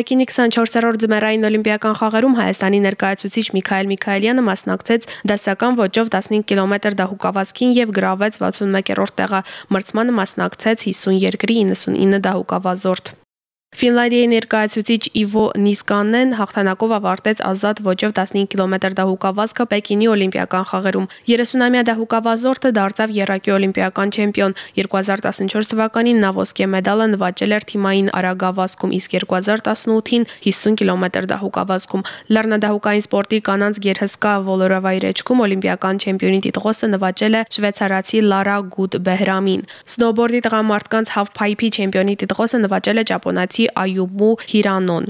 Պեկինի 24-րդ ձմեռային օլիմպիական խաղերում Հայաստանի ներկայացուցիչ Միքայել Միքայելյանը մասնակցեց դասական ոճով 15 կիլոմետր դահուկավազքին եւ գրավեց 61-րդ տեղը։ Մրցմանը մասնակցեց 50 երկրի 99 դահուկավազորդ։ Ֆինլանդիայի ներկայացուցիչ Իվո Նիսկանեն հաղթանակով ավարտեց ազատ ոճով 15 կիլոմետր դահուկավազքը Պեկինի օլիմպիական խաղերում։ 30-ամյա դահուկավազորդը դարձավ երակի օլիմպիական չեմպիոն։ 2014 թվականին նա ոսկե մեդալը նվաճել էր թիմային արագավազքում, իսկ 2018-ին 50 կիլոմետր դահուկավազքում։ Լեռնադահուկային սպորտի կանանց գերհսկա ոլորավայրեջքում օլիմպիական չեմպիոնի տիտղոսը նվաճել է շվեյցարացի Լարա Գուտ Բեհրամին։ Սնոուբորդի տղամարդկանց հաֆփայփի չեմպիոնի տիտղոսը նվաճել է ճապոնացի Ֆրանսիացի Այումու Հիրանոն։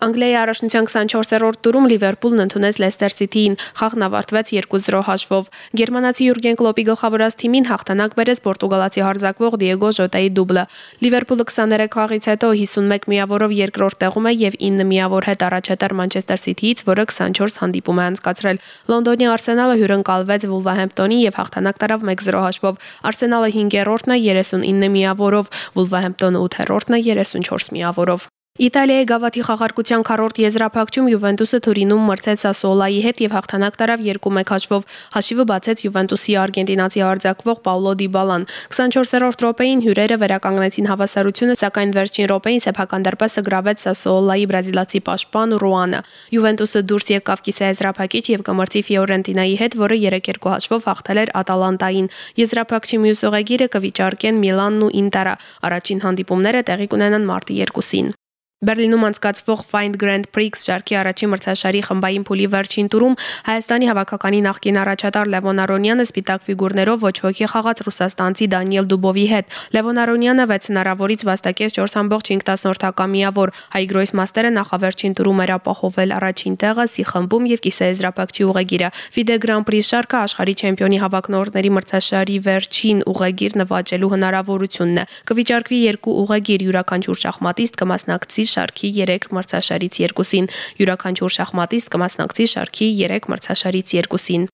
Անգլիայի առաջնության 24-րդ տուրում Լիվերպուլն ընդունեց Լեսթեր Սիթիին։ Խաղն ավարտվեց 2-0 հաշվով։ Գերմանացի Յուրգեն Կլոպի գլխավորած թիմին հաղթանակ բերեց պորտուգալացի հարձակվող Դիեգո Ժոտայի դուբլը։ Լիվերպուլը 23 խաղից հետո 51 միավորով երկրորդ տեղում է եւ 9 միավոր հետ առաջատար Մանչեսթեր Սիթիից, որը 24 հանդիպում է անցկացրել։ Լոնդոնի Արսենալը հյուրընկալվեց Վուլվահեմպտոնի եւ հաղթանակ տարավ 1-0 հաշվով։ Արսենալը 5-րդն է 39 միավորով, Վուլվահեմպտոնը 8-րդն է 34 միավորով։ Իտալիայի գավաթի խաղարկության քառորդ եզրափակում Յուվենտուսը Թուրինում մրցեց Սասոլայի հետ եւ հաղթանակ տարավ 2-1 հաշվով։ Հաշիվը բացեց Յուվենտուսի արգենտինացի արձակվող Պաուլո Դիբալան։ 24-րդ րոպեին հյուրերը վերականգնեցին հավասարությունը, սակայն վերջին րոպեին սեփական դարպասը գրավեց Սասոլայի բրազիլացի պաշտպան Ռուանը։ Յուվենտուսը դուրս եկավ կիսաեզրափակիչ եւ կմրցի Ֆիորենտինայի հետ, որը 3-2 հաշվով հաղթել էր Ատալանտային։ Եզրափակչի մյուս ուղեգիրը կվիճարկեն Միլանն ու Ինտերը։ Առաջին հանդիպումները տեղի կունենան մարտի 2-ին։ Բերլինում անցկացվող Find Grand Prix շարքի առաջին մրցաշարի խմբային փուլի վերջին տուրում Հայաստանի հավաքականի նախկին առաջատար Լևոն Արոնյանը սպիտակ ֆիգուրներով ոչ ոքի խաղաց ռուսաստանցի Դանիել Դուբովի հետ։ Լևոն Արոնյանը 6 հնարավորից վաստակեց 4.5 միավոր։ Հայ Գրոյս մաստերը նախավերջին տուրում էր ապահովել առաջին տեղը սի խմբում եւ կիսաեզրափակչի ուղեգիրը։ FIDE Grand Prix շարքը աշխարհի չեմպիոնի հավաքնորդների մրցաշարի վերջին ուղեգիր նվաճելու հնարավորությունն է։ Կվիճարկվի երկու ուղեգիր յուրաքանչյուր շախմատիստ կմասնակցի շարքի 3 մրցաշարից 2-ին։ Յուրաքանչյուր շախմատիստ կմասնակցի շարքի 3 մրցաշարից 2-ին։